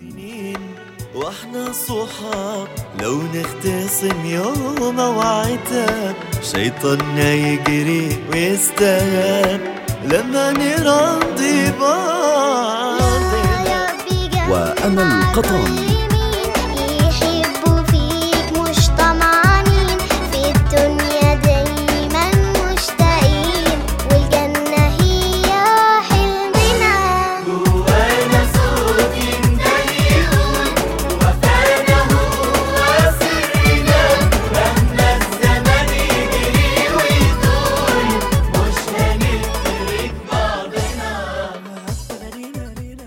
سنين وإحنا صحاب لو نختصم يوم وعتاب شيطاننا يجري ويستهاب لما نراضي بعض وأمل القطان